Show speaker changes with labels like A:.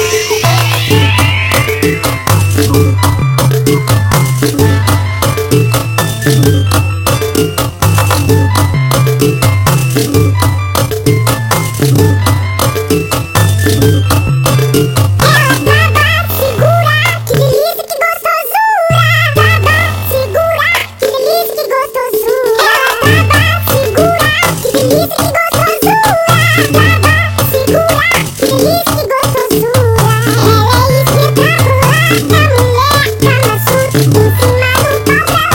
A: Thank you. Música